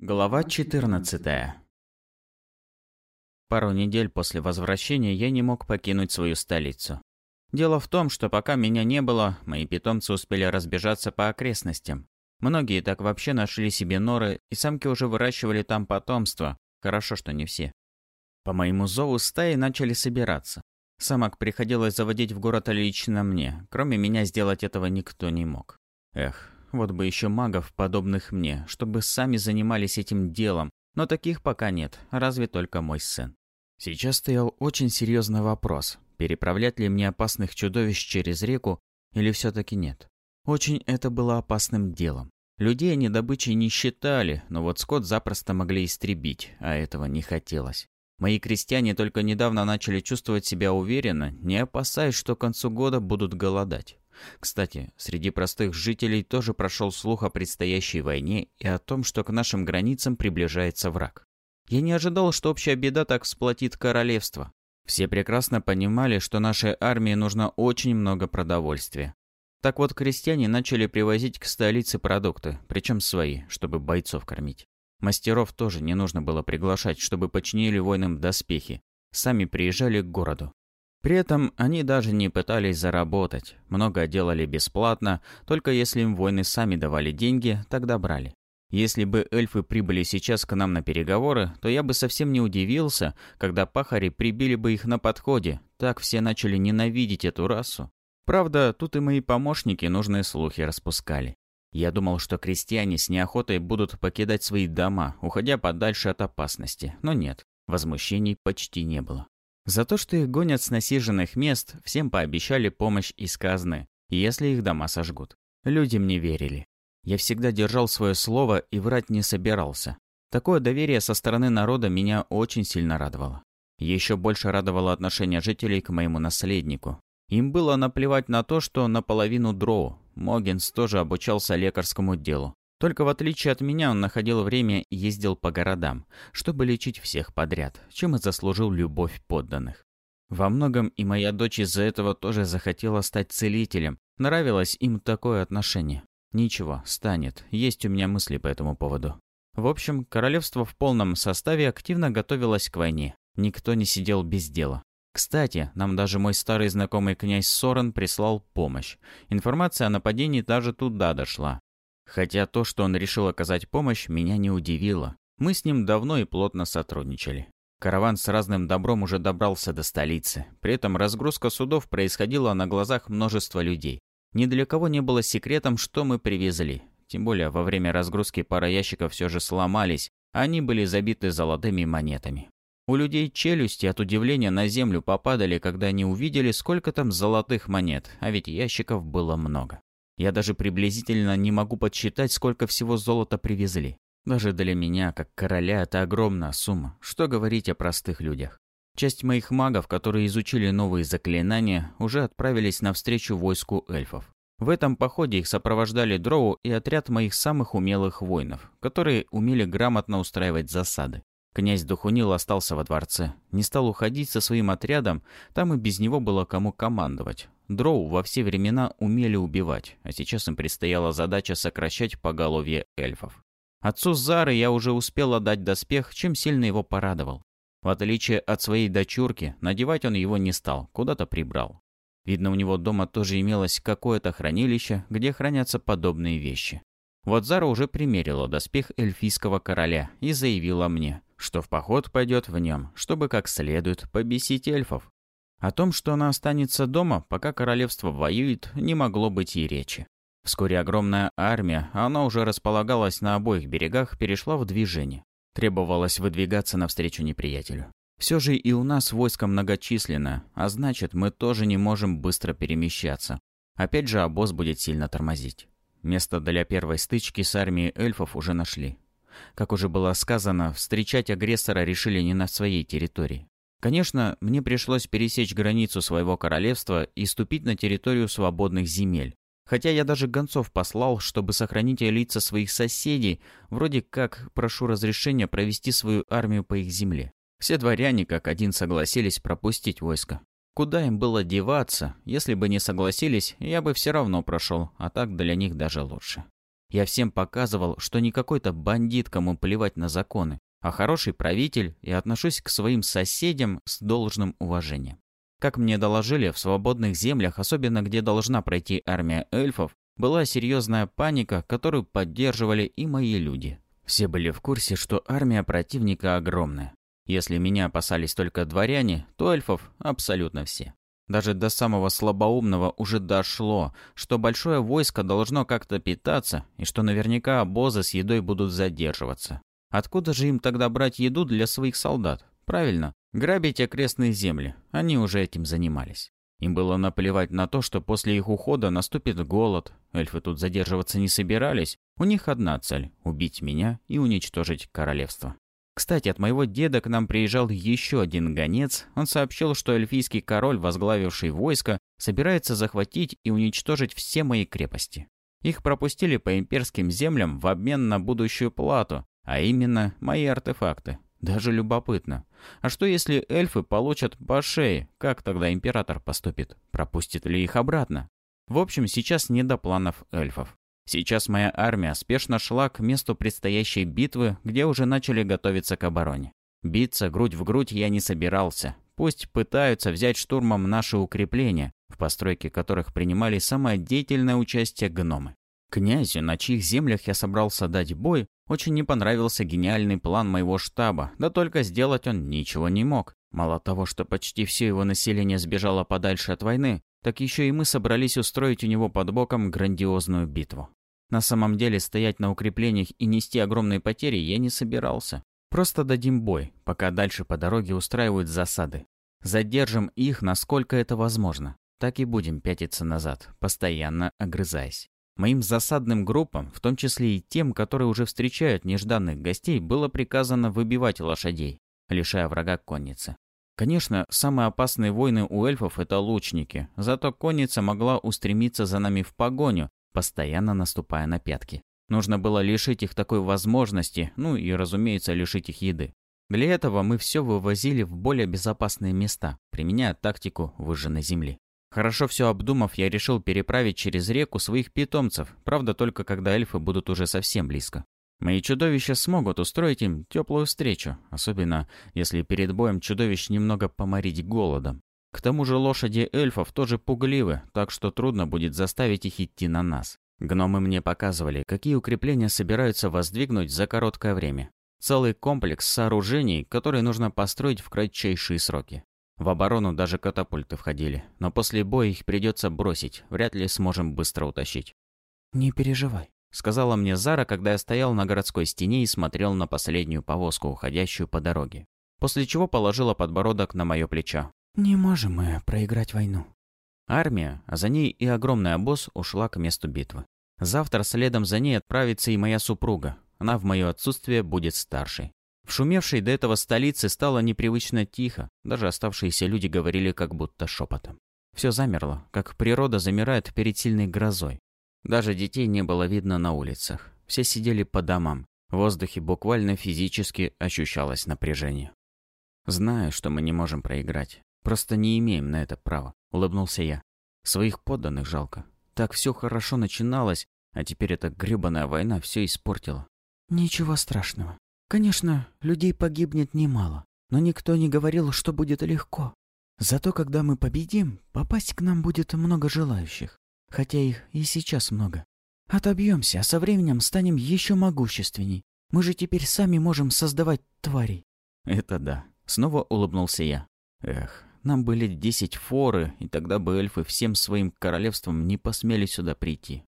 Глава 14 Пару недель после возвращения я не мог покинуть свою столицу. Дело в том, что пока меня не было, мои питомцы успели разбежаться по окрестностям. Многие так вообще нашли себе норы, и самки уже выращивали там потомство. Хорошо, что не все. По моему зову стаи начали собираться. Самок приходилось заводить в город лично мне. Кроме меня сделать этого никто не мог. Эх, вот бы еще магов, подобных мне, чтобы сами занимались этим делом, но таких пока нет, разве только мой сын. Сейчас стоял очень серьезный вопрос, переправлять ли мне опасных чудовищ через реку или все-таки нет. Очень это было опасным делом. Людей они добычей не считали, но вот скот запросто могли истребить, а этого не хотелось. Мои крестьяне только недавно начали чувствовать себя уверенно, не опасаясь, что к концу года будут голодать. Кстати, среди простых жителей тоже прошел слух о предстоящей войне и о том, что к нашим границам приближается враг. Я не ожидал, что общая беда так всплотит королевство. Все прекрасно понимали, что нашей армии нужно очень много продовольствия. Так вот, крестьяне начали привозить к столице продукты, причем свои, чтобы бойцов кормить. Мастеров тоже не нужно было приглашать, чтобы починили воинам доспехи. Сами приезжали к городу. При этом они даже не пытались заработать, много делали бесплатно, только если им воины сами давали деньги, тогда брали. Если бы эльфы прибыли сейчас к нам на переговоры, то я бы совсем не удивился, когда пахари прибили бы их на подходе, так все начали ненавидеть эту расу. Правда, тут и мои помощники нужные слухи распускали. Я думал, что крестьяне с неохотой будут покидать свои дома, уходя подальше от опасности, но нет, возмущений почти не было. За то, что их гонят с насиженных мест, всем пообещали помощь из казны, если их дома сожгут. Люди мне верили. Я всегда держал свое слово и врать не собирался. Такое доверие со стороны народа меня очень сильно радовало. Еще больше радовало отношение жителей к моему наследнику. Им было наплевать на то, что наполовину дроу. Могинс тоже обучался лекарскому делу. Только в отличие от меня он находил время и ездил по городам, чтобы лечить всех подряд, чем и заслужил любовь подданных. Во многом и моя дочь из-за этого тоже захотела стать целителем. Нравилось им такое отношение. Ничего, станет. Есть у меня мысли по этому поводу. В общем, королевство в полном составе активно готовилось к войне. Никто не сидел без дела. Кстати, нам даже мой старый знакомый князь Сорен прислал помощь. Информация о нападении даже туда дошла. Хотя то, что он решил оказать помощь, меня не удивило. Мы с ним давно и плотно сотрудничали. Караван с разным добром уже добрался до столицы. При этом разгрузка судов происходила на глазах множества людей. Ни для кого не было секретом, что мы привезли. Тем более, во время разгрузки пара ящиков все же сломались, а они были забиты золотыми монетами. У людей челюсти от удивления на землю попадали, когда они увидели, сколько там золотых монет, а ведь ящиков было много. Я даже приблизительно не могу подсчитать, сколько всего золота привезли. Даже для меня, как короля, это огромная сумма. Что говорить о простых людях. Часть моих магов, которые изучили новые заклинания, уже отправились навстречу войску эльфов. В этом походе их сопровождали дроу и отряд моих самых умелых воинов, которые умели грамотно устраивать засады. Князь Духунил остался во дворце, не стал уходить со своим отрядом, там и без него было кому командовать. Дроу во все времена умели убивать, а сейчас им предстояла задача сокращать поголовье эльфов. Отцу Зары я уже успел отдать доспех, чем сильно его порадовал. В отличие от своей дочурки, надевать он его не стал, куда-то прибрал. Видно, у него дома тоже имелось какое-то хранилище, где хранятся подобные вещи. Вот Зара уже примерила доспех эльфийского короля и заявила мне, что в поход пойдет в нем, чтобы как следует побесить эльфов. О том, что она останется дома, пока королевство воюет, не могло быть и речи. Вскоре огромная армия, она уже располагалась на обоих берегах, перешла в движение. Требовалось выдвигаться навстречу неприятелю. Все же и у нас войско многочисленно, а значит, мы тоже не можем быстро перемещаться. Опять же, обоз будет сильно тормозить. Место для первой стычки с армией эльфов уже нашли. Как уже было сказано, встречать агрессора решили не на своей территории. Конечно, мне пришлось пересечь границу своего королевства и ступить на территорию свободных земель. Хотя я даже гонцов послал, чтобы сохранить лица своих соседей, вроде как прошу разрешения провести свою армию по их земле. Все дворяне как один согласились пропустить войско. Куда им было деваться? Если бы не согласились, я бы все равно прошел, а так для них даже лучше. Я всем показывал, что не какой-то бандит, кому плевать на законы, а хороший правитель и отношусь к своим соседям с должным уважением. Как мне доложили, в свободных землях, особенно где должна пройти армия эльфов, была серьезная паника, которую поддерживали и мои люди. Все были в курсе, что армия противника огромная. Если меня опасались только дворяне, то эльфов абсолютно все. Даже до самого слабоумного уже дошло, что большое войско должно как-то питаться, и что наверняка обозы с едой будут задерживаться. Откуда же им тогда брать еду для своих солдат? Правильно, грабить окрестные земли. Они уже этим занимались. Им было наплевать на то, что после их ухода наступит голод. Эльфы тут задерживаться не собирались. У них одна цель – убить меня и уничтожить королевство. Кстати, от моего деда к нам приезжал еще один гонец. Он сообщил, что эльфийский король, возглавивший войско, собирается захватить и уничтожить все мои крепости. Их пропустили по имперским землям в обмен на будущую плату, а именно мои артефакты. Даже любопытно. А что если эльфы получат по шее? Как тогда император поступит? Пропустит ли их обратно? В общем, сейчас не до планов эльфов. Сейчас моя армия спешно шла к месту предстоящей битвы, где уже начали готовиться к обороне. Биться грудь в грудь я не собирался. Пусть пытаются взять штурмом наши укрепления, в постройке которых принимали самое деятельное участие гномы. Князю, на чьих землях я собрался дать бой, очень не понравился гениальный план моего штаба, да только сделать он ничего не мог. Мало того, что почти все его население сбежало подальше от войны, так еще и мы собрались устроить у него под боком грандиозную битву. На самом деле стоять на укреплениях и нести огромные потери я не собирался. Просто дадим бой, пока дальше по дороге устраивают засады. Задержим их, насколько это возможно. Так и будем пятиться назад, постоянно огрызаясь. Моим засадным группам, в том числе и тем, которые уже встречают нежданных гостей, было приказано выбивать лошадей, лишая врага конницы. Конечно, самые опасные войны у эльфов – это лучники, зато конница могла устремиться за нами в погоню, постоянно наступая на пятки. Нужно было лишить их такой возможности, ну и, разумеется, лишить их еды. Для этого мы все вывозили в более безопасные места, применяя тактику выжженной земли. Хорошо все обдумав, я решил переправить через реку своих питомцев, правда только когда эльфы будут уже совсем близко. Мои чудовища смогут устроить им теплую встречу, особенно если перед боем чудовищ немного поморить голодом. К тому же лошади эльфов тоже пугливы, так что трудно будет заставить их идти на нас. Гномы мне показывали, какие укрепления собираются воздвигнуть за короткое время. Целый комплекс сооружений, которые нужно построить в кратчайшие сроки. В оборону даже катапульты входили, но после боя их придется бросить, вряд ли сможем быстро утащить. «Не переживай», — сказала мне Зара, когда я стоял на городской стене и смотрел на последнюю повозку, уходящую по дороге. После чего положила подбородок на мое плечо. «Не можем мы проиграть войну». Армия, а за ней и огромный обоз ушла к месту битвы. Завтра следом за ней отправится и моя супруга. Она в мое отсутствие будет старшей. В шумевшей до этого столице стало непривычно тихо, даже оставшиеся люди говорили как будто шепотом. Все замерло, как природа замирает перед сильной грозой. Даже детей не было видно на улицах. Все сидели по домам. В воздухе буквально физически ощущалось напряжение. «Знаю, что мы не можем проиграть. Просто не имеем на это права», — улыбнулся я. «Своих подданных жалко. Так все хорошо начиналось, а теперь эта гребаная война все испортила». «Ничего страшного. Конечно, людей погибнет немало, но никто не говорил, что будет легко. Зато когда мы победим, попасть к нам будет много желающих, хотя их и сейчас много. Отобьемся, а со временем станем еще могущественней. Мы же теперь сами можем создавать тварей. Это да. Снова улыбнулся я. Эх, нам были десять форы, и тогда бы эльфы всем своим королевством не посмели сюда прийти.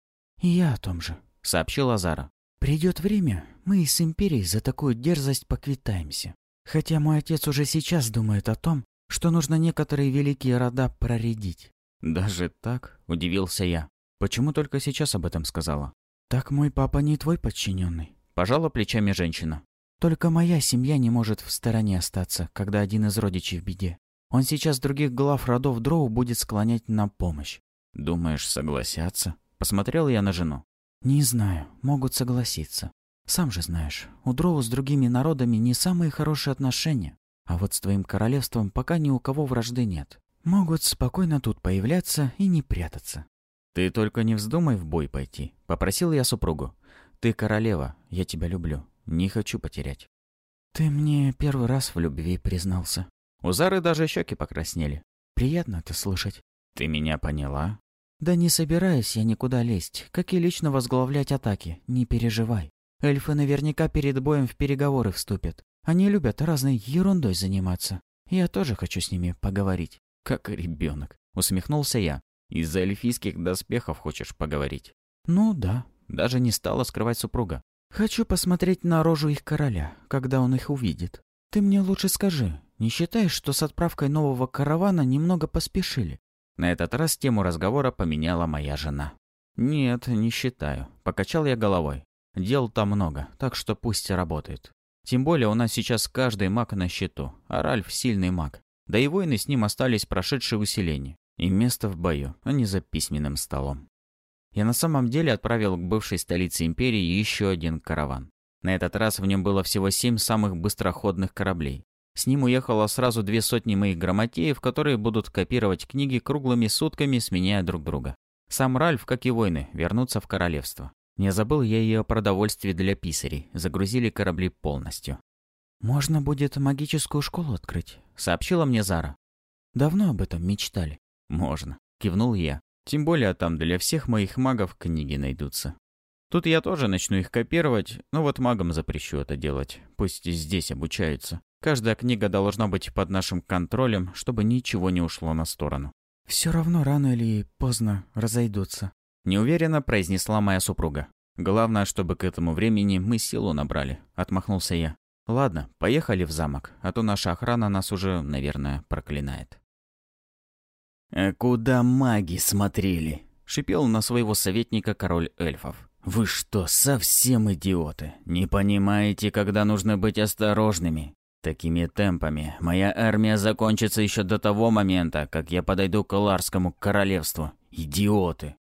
И я о том же, сообщил Азара. Придет время, мы и с Империей за такую дерзость поквитаемся. Хотя мой отец уже сейчас думает о том, что нужно некоторые великие рода проредить. «Даже так?» – удивился я. «Почему только сейчас об этом сказала?» «Так мой папа не твой подчиненный», – пожала плечами женщина. «Только моя семья не может в стороне остаться, когда один из родичей в беде. Он сейчас других глав родов Дроу будет склонять на помощь». «Думаешь, согласятся?» – посмотрел я на жену. «Не знаю, могут согласиться. Сам же знаешь, у Дроу с другими народами не самые хорошие отношения. А вот с твоим королевством пока ни у кого вражды нет. Могут спокойно тут появляться и не прятаться». «Ты только не вздумай в бой пойти», — попросил я супругу. «Ты королева, я тебя люблю, не хочу потерять». «Ты мне первый раз в любви признался». У Зары даже щеки покраснели. «Приятно это слышать». «Ты меня поняла?» «Да не собираюсь я никуда лезть, как и лично возглавлять атаки, не переживай. Эльфы наверняка перед боем в переговоры вступят. Они любят разной ерундой заниматься. Я тоже хочу с ними поговорить». «Как ребенок», — усмехнулся я. «Из-за эльфийских доспехов хочешь поговорить?» «Ну да». Даже не стала скрывать супруга. «Хочу посмотреть на рожу их короля, когда он их увидит. Ты мне лучше скажи, не считаешь, что с отправкой нового каравана немного поспешили?» На этот раз тему разговора поменяла моя жена. «Нет, не считаю», — покачал я головой. «Дел там много, так что пусть работает. Тем более у нас сейчас каждый маг на счету, а Ральф сильный маг. Да и воины с ним остались прошедшие усиления. И место в бою, а не за письменным столом. Я на самом деле отправил к бывшей столице империи еще один караван. На этот раз в нем было всего семь самых быстроходных кораблей. С ним уехало сразу две сотни моих грамотеев, которые будут копировать книги круглыми сутками, сменяя друг друга. Сам Ральф, как и воины, вернутся в королевство. Не забыл я и о продовольствии для писарей. Загрузили корабли полностью. «Можно будет магическую школу открыть», — сообщила мне Зара. «Давно об этом мечтали». «Можно», — кивнул я. «Тем более там для всех моих магов книги найдутся. Тут я тоже начну их копировать, но вот магам запрещу это делать. Пусть здесь обучаются. Каждая книга должна быть под нашим контролем, чтобы ничего не ушло на сторону». «Все равно рано или поздно разойдутся», Неуверенно произнесла моя супруга. Главное, чтобы к этому времени мы силу набрали, отмахнулся я. Ладно, поехали в замок, а то наша охрана нас уже, наверное, проклинает. «А куда маги смотрели?» — шипел на своего советника король эльфов. «Вы что, совсем идиоты? Не понимаете, когда нужно быть осторожными? Такими темпами моя армия закончится еще до того момента, как я подойду к Ларскому королевству. Идиоты!»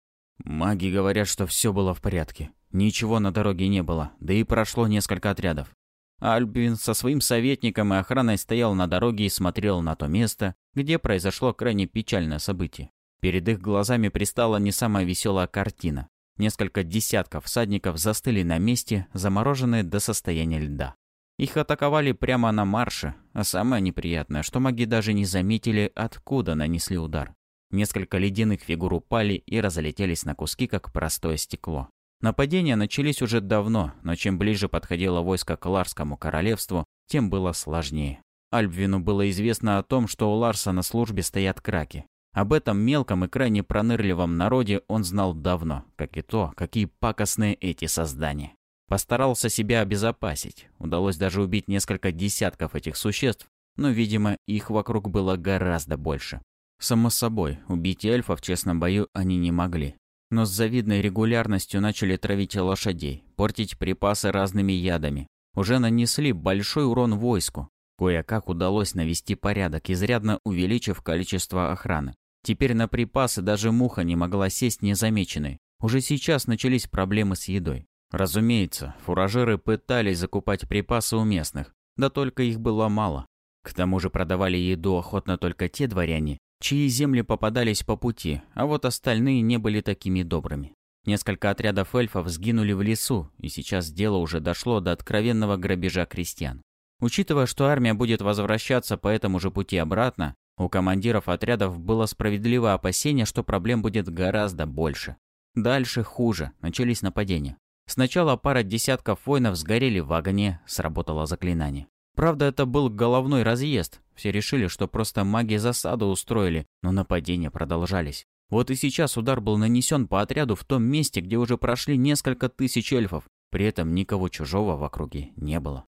Маги говорят, что все было в порядке. Ничего на дороге не было, да и прошло несколько отрядов. Альбин со своим советником и охраной стоял на дороге и смотрел на то место, где произошло крайне печальное событие. Перед их глазами пристала не самая веселая картина. Несколько десятков всадников застыли на месте, замороженные до состояния льда. Их атаковали прямо на марше, а самое неприятное, что маги даже не заметили, откуда нанесли удар. Несколько ледяных фигур упали и разлетелись на куски, как простое стекло. Нападения начались уже давно, но чем ближе подходило войско к Ларскому королевству, тем было сложнее. Альбвину было известно о том, что у Ларса на службе стоят краки. Об этом мелком и крайне пронырливом народе он знал давно, как и то, какие пакостные эти создания. Постарался себя обезопасить. Удалось даже убить несколько десятков этих существ, но, видимо, их вокруг было гораздо больше. Само собой, убить эльфа в честном бою они не могли. Но с завидной регулярностью начали травить лошадей, портить припасы разными ядами. Уже нанесли большой урон войску. Кое-как удалось навести порядок, изрядно увеличив количество охраны. Теперь на припасы даже муха не могла сесть незамеченной. Уже сейчас начались проблемы с едой. Разумеется, фуражеры пытались закупать припасы у местных, да только их было мало. К тому же продавали еду охотно только те дворяне, чьи земли попадались по пути, а вот остальные не были такими добрыми. Несколько отрядов эльфов сгинули в лесу, и сейчас дело уже дошло до откровенного грабежа крестьян. Учитывая, что армия будет возвращаться по этому же пути обратно, у командиров отрядов было справедливое опасение, что проблем будет гораздо больше. Дальше хуже, начались нападения. Сначала пара десятков воинов сгорели в огне, сработало заклинание. Правда, это был головной разъезд. Все решили, что просто маги засаду устроили, но нападения продолжались. Вот и сейчас удар был нанесен по отряду в том месте, где уже прошли несколько тысяч эльфов. При этом никого чужого в округе не было.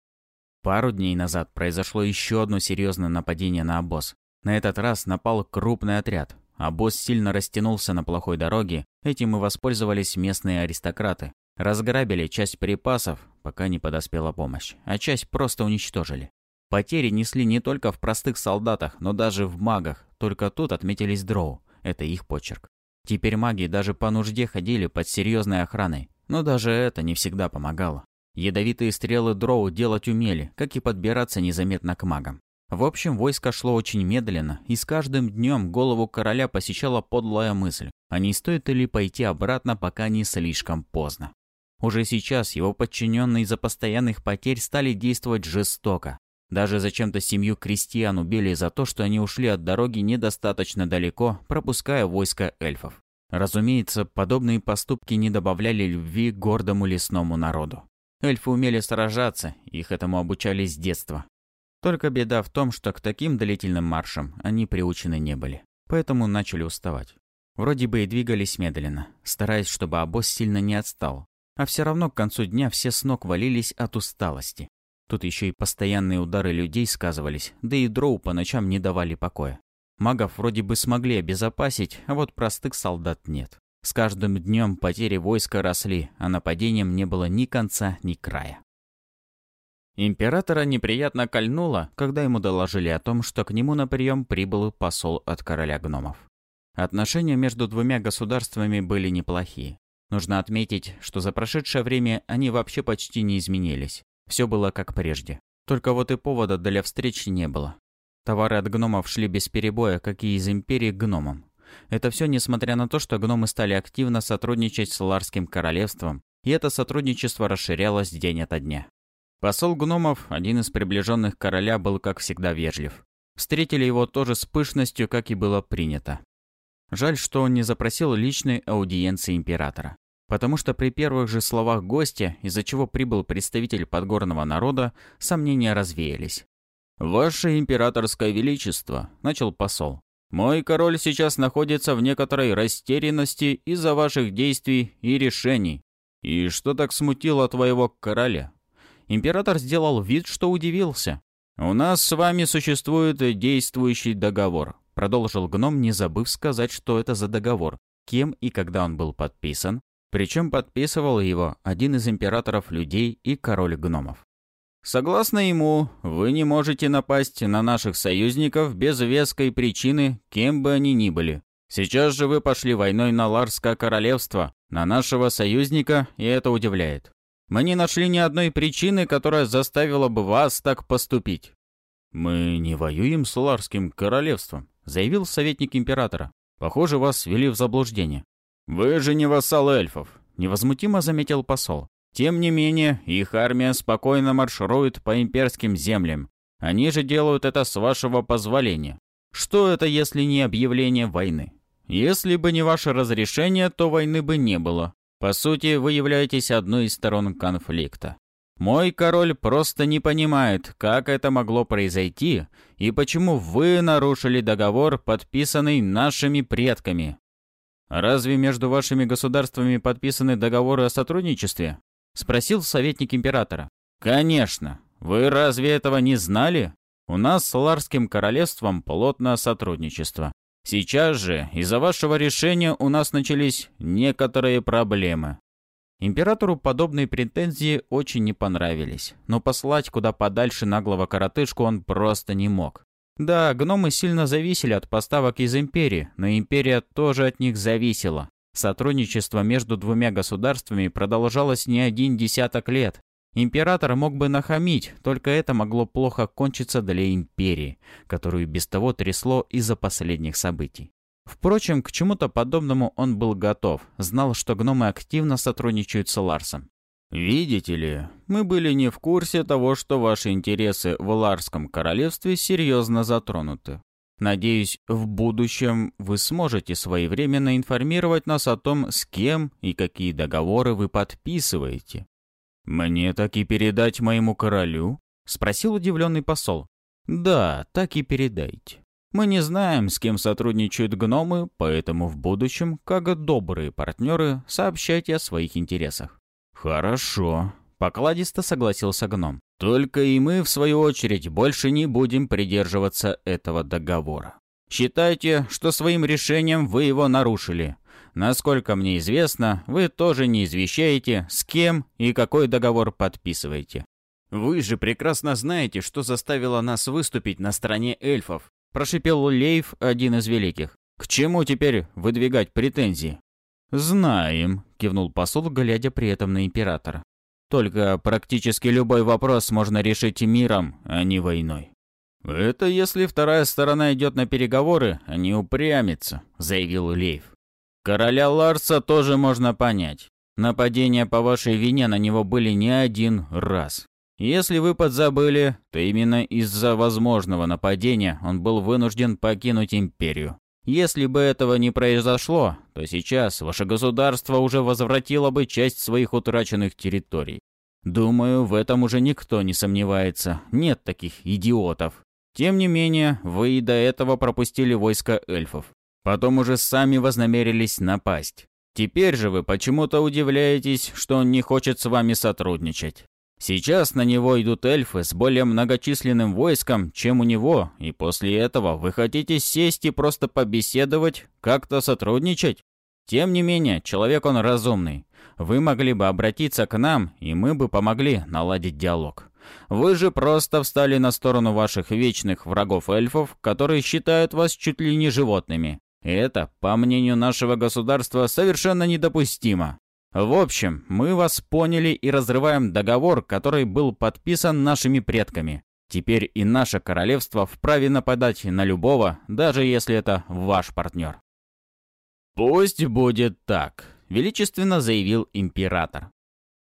Пару дней назад произошло еще одно серьезное нападение на обоз. На этот раз напал крупный отряд. Обоз сильно растянулся на плохой дороге, этим и воспользовались местные аристократы. Разграбили часть припасов, пока не подоспела помощь, а часть просто уничтожили. Потери несли не только в простых солдатах, но даже в магах, только тут отметились дроу, это их почерк. Теперь маги даже по нужде ходили под серьезной охраной, но даже это не всегда помогало. Ядовитые стрелы дроу делать умели, как и подбираться незаметно к магам. В общем, войско шло очень медленно, и с каждым днем голову короля посещала подлая мысль, а не стоит ли пойти обратно, пока не слишком поздно. Уже сейчас его подчиненные из-за постоянных потерь стали действовать жестоко. Даже зачем-то семью крестьян убили за то, что они ушли от дороги недостаточно далеко, пропуская войско эльфов. Разумеется, подобные поступки не добавляли любви гордому лесному народу. Эльфы умели сражаться, их этому обучали с детства. Только беда в том, что к таким длительным маршам они приучены не были. Поэтому начали уставать. Вроде бы и двигались медленно, стараясь, чтобы обоз сильно не отстал. А все равно к концу дня все с ног валились от усталости. Тут еще и постоянные удары людей сказывались, да и дроу по ночам не давали покоя. Магов вроде бы смогли обезопасить, а вот простых солдат нет. С каждым днем потери войска росли, а нападением не было ни конца, ни края. Императора неприятно кольнуло, когда ему доложили о том, что к нему на прием прибыл посол от короля гномов. Отношения между двумя государствами были неплохие. Нужно отметить, что за прошедшее время они вообще почти не изменились. Все было как прежде. Только вот и повода для встречи не было. Товары от гномов шли без перебоя, как и из империи к гномам. Это все несмотря на то, что гномы стали активно сотрудничать с Ларским королевством, и это сотрудничество расширялось день ото дня. Посол гномов, один из приближенных короля, был, как всегда, вежлив. Встретили его тоже с пышностью, как и было принято. Жаль, что он не запросил личной аудиенции императора. Потому что при первых же словах гостя, из-за чего прибыл представитель подгорного народа, сомнения развеялись. «Ваше императорское величество», — начал посол, — «мой король сейчас находится в некоторой растерянности из-за ваших действий и решений. И что так смутило твоего короля?» Император сделал вид, что удивился. «У нас с вами существует действующий договор», — продолжил гном, не забыв сказать, что это за договор, кем и когда он был подписан. Причем подписывал его один из императоров людей и король гномов. Согласно ему, вы не можете напасть на наших союзников без веской причины, кем бы они ни были. Сейчас же вы пошли войной на Ларское королевство, на нашего союзника, и это удивляет. Мы не нашли ни одной причины, которая заставила бы вас так поступить». «Мы не воюем с Ларским королевством», — заявил советник императора. «Похоже, вас ввели в заблуждение». «Вы же не вассал эльфов», — невозмутимо заметил посол. «Тем не менее, их армия спокойно марширует по имперским землям. Они же делают это с вашего позволения. Что это, если не объявление войны? Если бы не ваше разрешение, то войны бы не было. По сути, вы являетесь одной из сторон конфликта. Мой король просто не понимает, как это могло произойти и почему вы нарушили договор, подписанный нашими предками. Разве между вашими государствами подписаны договоры о сотрудничестве? Спросил советник императора. Конечно. Вы разве этого не знали? У нас с Ларским королевством плотное сотрудничество. Сейчас же из-за вашего решения у нас начались некоторые проблемы. Императору подобные претензии очень не понравились, но послать куда подальше наглого коротышку он просто не мог. Да, гномы сильно зависели от поставок из Империи, но Империя тоже от них зависела. Сотрудничество между двумя государствами продолжалось не один десяток лет, Император мог бы нахамить, только это могло плохо кончиться для империи, которую без того трясло из-за последних событий. Впрочем, к чему-то подобному он был готов, знал, что гномы активно сотрудничают с Ларсом. «Видите ли, мы были не в курсе того, что ваши интересы в Ларском королевстве серьезно затронуты. Надеюсь, в будущем вы сможете своевременно информировать нас о том, с кем и какие договоры вы подписываете. «Мне так и передать моему королю?» — спросил удивленный посол. «Да, так и передайте. Мы не знаем, с кем сотрудничают гномы, поэтому в будущем, как добрые партнеры, сообщайте о своих интересах». «Хорошо», — покладисто согласился гном. «Только и мы, в свою очередь, больше не будем придерживаться этого договора. Считайте, что своим решением вы его нарушили. Насколько мне известно, вы тоже не извещаете, с кем и какой договор подписываете. Вы же прекрасно знаете, что заставило нас выступить на стороне эльфов, прошипел Лейв, один из великих. К чему теперь выдвигать претензии? Знаем, кивнул посол, глядя при этом на императора. Только практически любой вопрос можно решить миром, а не войной. «Это если вторая сторона идет на переговоры, а не упрямится», — заявил Лейв. «Короля Ларса тоже можно понять. Нападения по вашей вине на него были не один раз. Если вы подзабыли, то именно из-за возможного нападения он был вынужден покинуть империю. Если бы этого не произошло, то сейчас ваше государство уже возвратило бы часть своих утраченных территорий. Думаю, в этом уже никто не сомневается. Нет таких идиотов. Тем не менее, вы и до этого пропустили войско эльфов. Потом уже сами вознамерились напасть. Теперь же вы почему-то удивляетесь, что он не хочет с вами сотрудничать. Сейчас на него идут эльфы с более многочисленным войском, чем у него, и после этого вы хотите сесть и просто побеседовать, как-то сотрудничать? Тем не менее, человек он разумный. Вы могли бы обратиться к нам, и мы бы помогли наладить диалог. Вы же просто встали на сторону ваших вечных врагов эльфов, которые считают вас чуть ли не животными. И это, по мнению нашего государства, совершенно недопустимо. В общем, мы вас поняли и разрываем договор, который был подписан нашими предками. Теперь и наше королевство вправе нападать на любого, даже если это ваш партнер. «Пусть будет так», — величественно заявил император.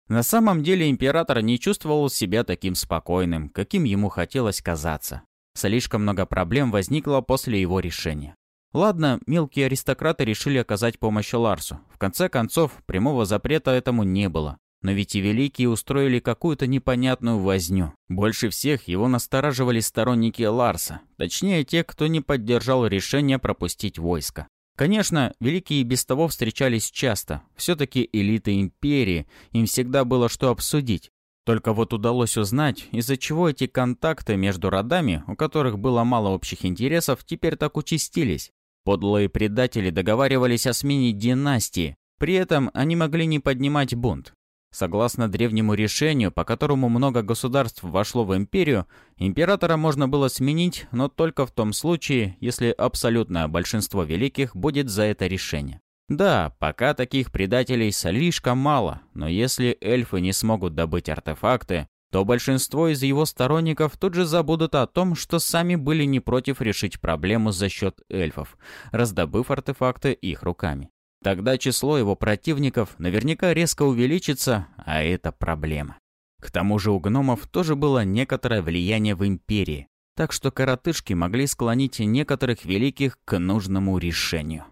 На самом деле император не чувствовал себя таким спокойным, каким ему хотелось казаться. Слишком много проблем возникло после его решения. Ладно, мелкие аристократы решили оказать помощь Ларсу. В конце концов, прямого запрета этому не было. Но ведь и великие устроили какую-то непонятную возню. Больше всех его настораживали сторонники Ларса, точнее те, кто не поддержал решение пропустить войско. Конечно, великие без того встречались часто. Все-таки элиты империи, им всегда было что обсудить. Только вот удалось узнать, из-за чего эти контакты между родами, у которых было мало общих интересов, теперь так участились. Подлые предатели договаривались о смене династии, при этом они могли не поднимать бунт. Согласно древнему решению, по которому много государств вошло в империю, императора можно было сменить, но только в том случае, если абсолютное большинство великих будет за это решение. Да, пока таких предателей слишком мало, но если эльфы не смогут добыть артефакты, то большинство из его сторонников тут же забудут о том, что сами были не против решить проблему за счет эльфов, раздобыв артефакты их руками. Тогда число его противников наверняка резко увеличится, а это проблема. К тому же у гномов тоже было некоторое влияние в империи, так что коротышки могли склонить некоторых великих к нужному решению.